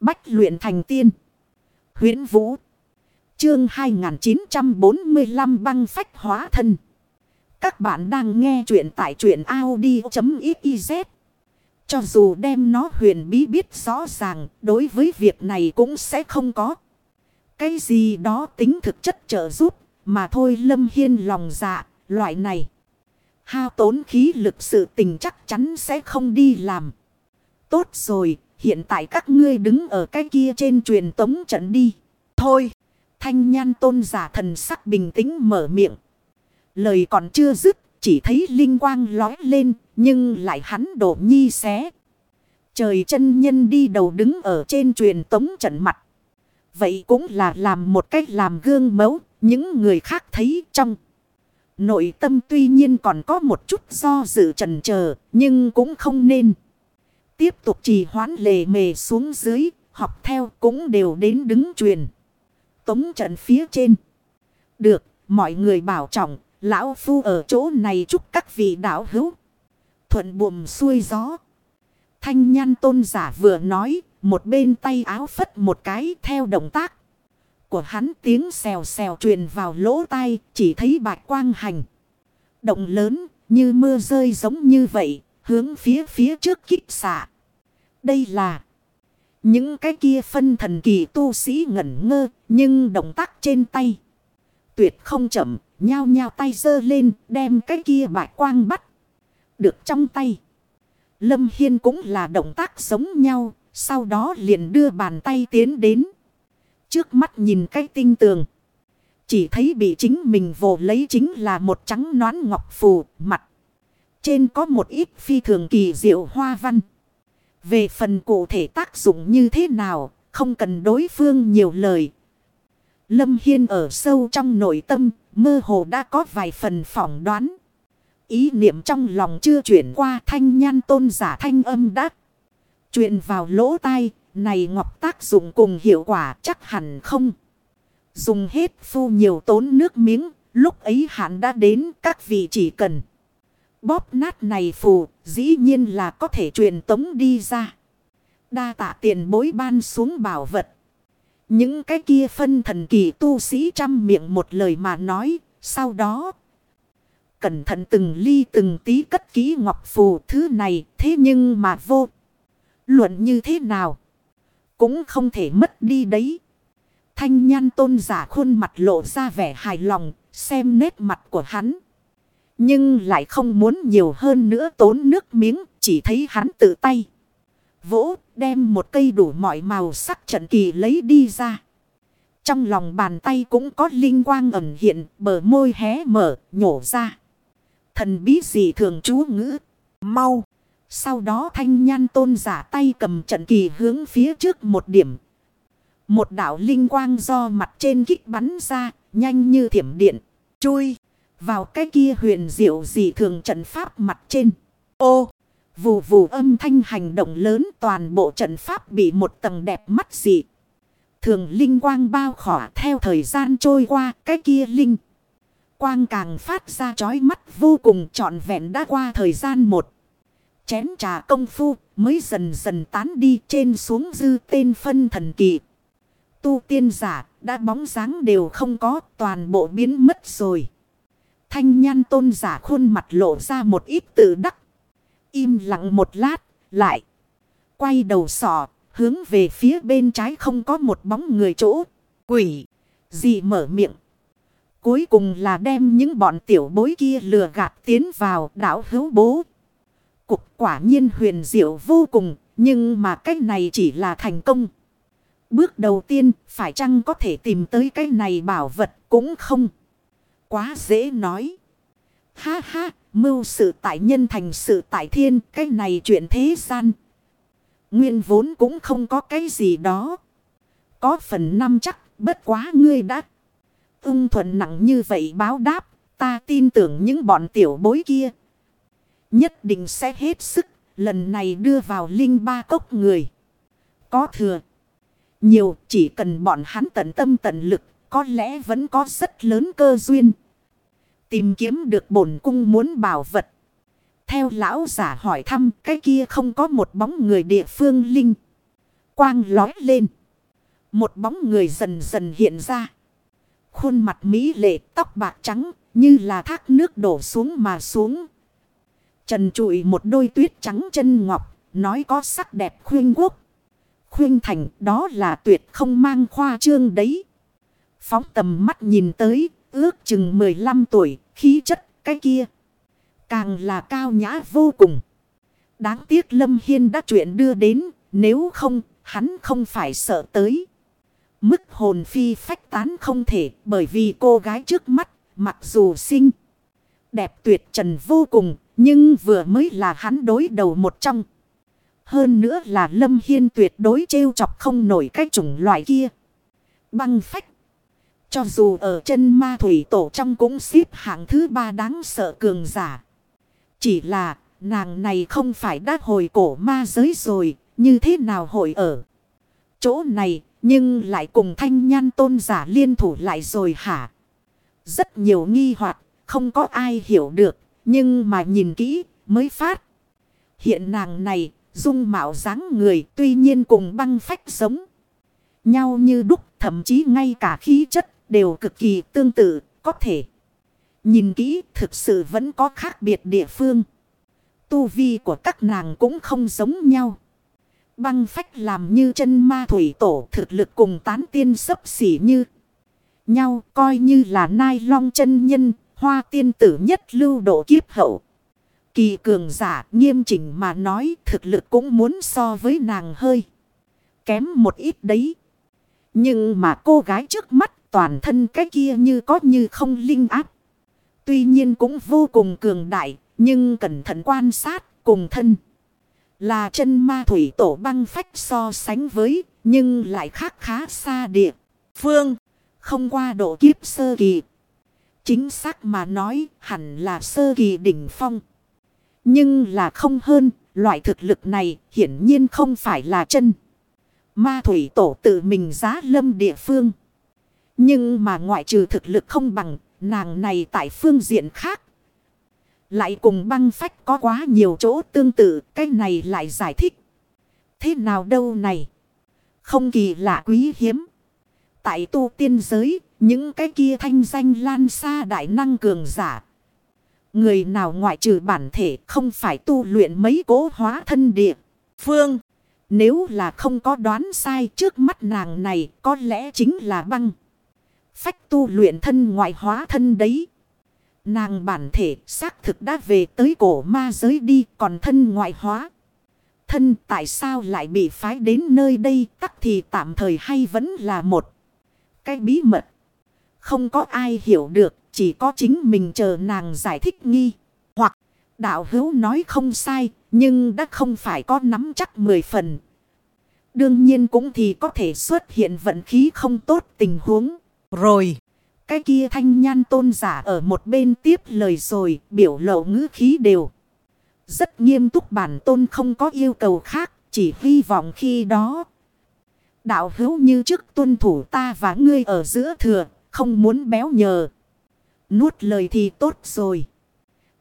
Bách luyện thành tiên. huyễn Vũ. Chương 2945 băng phách hóa thân. Các bạn đang nghe truyện tại truyện Audi.xyz. Cho dù đem nó huyền bí biết rõ ràng, đối với việc này cũng sẽ không có. Cái gì đó tính thực chất trợ giúp, mà thôi Lâm Hiên lòng dạ, loại này. Hao tốn khí lực sự tình chắc chắn sẽ không đi làm. Tốt rồi, hiện tại các ngươi đứng ở cái kia trên truyền tống trận đi. Thôi, thanh nhan tôn giả thần sắc bình tĩnh mở miệng. Lời còn chưa dứt, chỉ thấy linh quang lói lên, nhưng lại hắn đổ nhi xé. Trời chân nhân đi đầu đứng ở trên truyền tống trận mặt. Vậy cũng là làm một cách làm gương mẫu, những người khác thấy trong. Nội tâm tuy nhiên còn có một chút do dự trần chờ nhưng cũng không nên. Tiếp tục trì hoãn lề mề xuống dưới, học theo cũng đều đến đứng truyền. Tống trận phía trên. Được, mọi người bảo trọng, lão phu ở chỗ này chúc các vị đạo hữu. Thuận buồm xuôi gió. Thanh nhan tôn giả vừa nói, một bên tay áo phất một cái theo động tác. Của hắn tiếng xèo xèo truyền vào lỗ tai, chỉ thấy bạch quang hành. Động lớn, như mưa rơi giống như vậy, hướng phía phía trước kích xạ. Đây là những cái kia phân thần kỳ tu sĩ ngẩn ngơ, nhưng động tác trên tay. Tuyệt không chậm, nhao nhao tay giơ lên, đem cái kia bạch quang bắt. Được trong tay. Lâm Hiên cũng là động tác giống nhau, sau đó liền đưa bàn tay tiến đến. Trước mắt nhìn cái tinh tường. Chỉ thấy bị chính mình vồ lấy chính là một trắng nón ngọc phù mặt. Trên có một ít phi thường kỳ diệu hoa văn. Về phần cụ thể tác dụng như thế nào, không cần đối phương nhiều lời. Lâm Hiên ở sâu trong nội tâm, mơ hồ đã có vài phần phỏng đoán. Ý niệm trong lòng chưa chuyển qua thanh nhan tôn giả thanh âm đắc. Chuyện vào lỗ tai, này ngọc tác dụng cùng hiệu quả chắc hẳn không. Dùng hết phu nhiều tốn nước miếng, lúc ấy hạn đã đến các vị chỉ cần. Bóp nát này phù, dĩ nhiên là có thể truyền tống đi ra. Đa tạ tiền bối ban xuống bảo vật. Những cái kia phân thần kỳ tu sĩ trăm miệng một lời mà nói, sau đó... Cẩn thận từng ly từng tí cất ký ngọc phù thứ này, thế nhưng mà vô. Luận như thế nào? Cũng không thể mất đi đấy. Thanh nhan tôn giả khuôn mặt lộ ra vẻ hài lòng, xem nét mặt của hắn. Nhưng lại không muốn nhiều hơn nữa tốn nước miếng, chỉ thấy hắn tự tay. Vỗ, đem một cây đủ mọi màu sắc trận kỳ lấy đi ra. Trong lòng bàn tay cũng có linh quang ẩn hiện, bờ môi hé mở, nhổ ra. Thần bí gì thường chú ngữ, mau. Sau đó thanh nhan tôn giả tay cầm trận kỳ hướng phía trước một điểm. Một đảo linh quang do mặt trên kích bắn ra, nhanh như thiểm điện, chui vào cái kia huyền diệu dị thường trận pháp mặt trên. Ô, vù vù âm thanh hành động lớn toàn bộ trận pháp bị một tầng đẹp mắt dị. Thường linh quang bao khỏa theo thời gian trôi qua cái kia linh. Quang càng phát ra chói mắt vô cùng trọn vẹn đã qua thời gian một. Chén trà công phu mới dần dần tán đi trên xuống dư tên phân thần kỳ. Tu tiên giả đã bóng dáng đều không có toàn bộ biến mất rồi. Thanh nhan tôn giả khuôn mặt lộ ra một ít tự đắc. Im lặng một lát, lại. Quay đầu sỏ, hướng về phía bên trái không có một bóng người chỗ. Quỷ, gì mở miệng. Cuối cùng là đem những bọn tiểu bối kia lừa gạt tiến vào đảo hữu bố. Cục quả nhiên huyền diệu vô cùng, nhưng mà cái này chỉ là thành công. Bước đầu tiên, phải chăng có thể tìm tới cái này bảo vật cũng không. Quá dễ nói. Ha ha, mưu sự tại nhân thành sự tại thiên, cái này chuyện thế gian. Nguyên vốn cũng không có cái gì đó. Có phần năm chắc, bất quá ngươi đã. Ưng thuận nặng như vậy báo đáp, ta tin tưởng những bọn tiểu bối kia. Nhất định sẽ hết sức, lần này đưa vào linh ba cốc người. Có thừa. Nhiều chỉ cần bọn hắn tận tâm tận lực, có lẽ vẫn có rất lớn cơ duyên. Tìm kiếm được bổn cung muốn bảo vật. Theo lão giả hỏi thăm cái kia không có một bóng người địa phương linh. quang lói lên. Một bóng người dần dần hiện ra. Khuôn mặt mỹ lệ tóc bạc trắng như là thác nước đổ xuống mà xuống. Trần trụi một đôi tuyết trắng chân ngọc, nói có sắc đẹp khuyên quốc. Khuyên thành đó là tuyệt không mang khoa trương đấy. Phóng tầm mắt nhìn tới, ước chừng 15 tuổi, khí chất cái kia. Càng là cao nhã vô cùng. Đáng tiếc Lâm Hiên đã chuyện đưa đến, nếu không, hắn không phải sợ tới. Mức hồn phi phách tán không thể bởi vì cô gái trước mắt, mặc dù xinh, đẹp tuyệt trần vô cùng, nhưng vừa mới là hắn đối đầu một trong. Hơn nữa là Lâm Hiên tuyệt đối trêu chọc không nổi cái chủng loại kia. Băng phách. Cho dù ở chân ma thủy tổ trong cũng xếp hạng thứ ba đáng sợ cường giả. Chỉ là, nàng này không phải đã hồi cổ ma giới rồi. Như thế nào hồi ở chỗ này, nhưng lại cùng thanh nhan tôn giả liên thủ lại rồi hả? Rất nhiều nghi hoặc, không có ai hiểu được. Nhưng mà nhìn kỹ, mới phát. Hiện nàng này, dung mạo dáng người tuy nhiên cùng băng phách giống. Nhau như đúc, thậm chí ngay cả khí chất đều cực kỳ tương tự có thể. Nhìn kỹ thực sự vẫn có khác biệt địa phương. Tu vi của các nàng cũng không giống nhau. Băng phách làm như chân ma thủy tổ thực lực cùng tán tiên sấp xỉ như nhau coi như là nai long chân nhân, hoa tiên tử nhất lưu độ kiếp hậu. Kỳ cường giả nghiêm chỉnh mà nói thực lực cũng muốn so với nàng hơi. Kém một ít đấy. Nhưng mà cô gái trước mắt toàn thân cái kia như có như không linh áp. Tuy nhiên cũng vô cùng cường đại. Nhưng cẩn thận quan sát cùng thân. Là chân ma thủy tổ băng phách so sánh với. Nhưng lại khác khá xa địa. Phương. Không qua độ kiếp sơ kỳ. Chính xác mà nói hẳn là sơ kỳ đỉnh phong. Nhưng là không hơn, loại thực lực này hiển nhiên không phải là chân. Ma thủy tổ tự mình giá lâm địa phương. Nhưng mà ngoại trừ thực lực không bằng, nàng này tại phương diện khác. Lại cùng băng phách có quá nhiều chỗ tương tự, cái này lại giải thích. Thế nào đâu này? Không kỳ lạ quý hiếm. Tại tu tiên giới, những cái kia thanh danh lan xa đại năng cường giả Người nào ngoại trừ bản thể không phải tu luyện mấy cố hóa thân địa. Phương. Nếu là không có đoán sai trước mắt nàng này có lẽ chính là băng. Phách tu luyện thân ngoại hóa thân đấy. Nàng bản thể xác thực đã về tới cổ ma giới đi, còn thân ngoại hóa. Thân tại sao lại bị phái đến nơi đây, tắc thì tạm thời hay vẫn là một cái bí mật. Không có ai hiểu được, chỉ có chính mình chờ nàng giải thích nghi. Hoặc, đạo hữu nói không sai. Nhưng đã không phải có nắm chắc mười phần. Đương nhiên cũng thì có thể xuất hiện vận khí không tốt tình huống. Rồi. Cái kia thanh nhan tôn giả ở một bên tiếp lời rồi. Biểu lộ ngữ khí đều. Rất nghiêm túc, bản tôn không có yêu cầu khác. Chỉ hy vọng khi đó. Đạo hữu như trước tuân thủ ta và ngươi ở giữa thừa. Không muốn béo nhờ. Nuốt lời thì tốt rồi.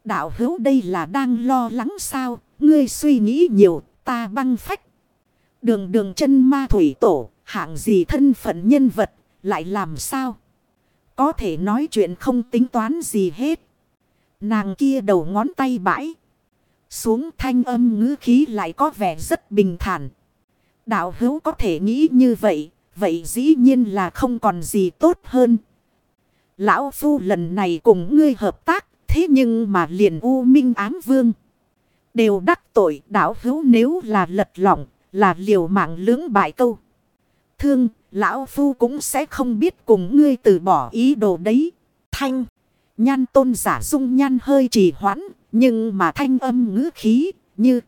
Đạo hữu đây là đang lo lắng sao. Ngươi suy nghĩ nhiều, ta băng phách. Đường đường chân ma thủy tổ. Hạng gì thân phận nhân vật. Lại làm sao? Có thể nói chuyện không tính toán gì hết. Nàng kia đầu ngón tay bãi. Xuống thanh âm ngữ khí lại có vẻ rất bình thản. Đạo hữu có thể nghĩ như vậy. Vậy dĩ nhiên là không còn gì tốt hơn. Lão Phu lần này cùng ngươi hợp tác, thế nhưng mà liền U Minh Ám Vương. Đều đắc tội đạo hữu nếu là lật lỏng, là liều mạng lưỡng bại câu. Thương, Lão Phu cũng sẽ không biết cùng ngươi từ bỏ ý đồ đấy. Thanh, nhan tôn giả dung nhan hơi trì hoãn, nhưng mà thanh âm ngữ khí, như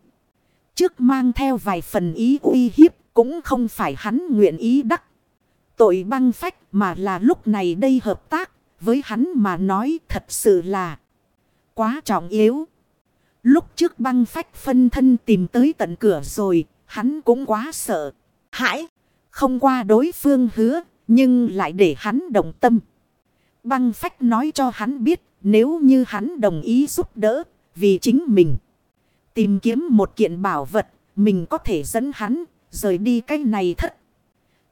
trước mang theo vài phần ý uy hiếp, cũng không phải hắn nguyện ý đắc. Tội băng phách mà là lúc này đây hợp tác với hắn mà nói thật sự là quá trọng yếu. Lúc trước băng phách phân thân tìm tới tận cửa rồi, hắn cũng quá sợ. Hãi, không qua đối phương hứa, nhưng lại để hắn đồng tâm. Băng phách nói cho hắn biết, nếu như hắn đồng ý giúp đỡ, vì chính mình. Tìm kiếm một kiện bảo vật, mình có thể dẫn hắn, Rời đi cái này thất.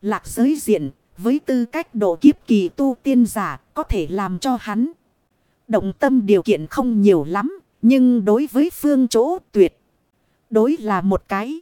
Lạc giới diện với tư cách độ kiếp kỳ tu tiên giả có thể làm cho hắn. Động tâm điều kiện không nhiều lắm. Nhưng đối với phương chỗ tuyệt. Đối là một cái.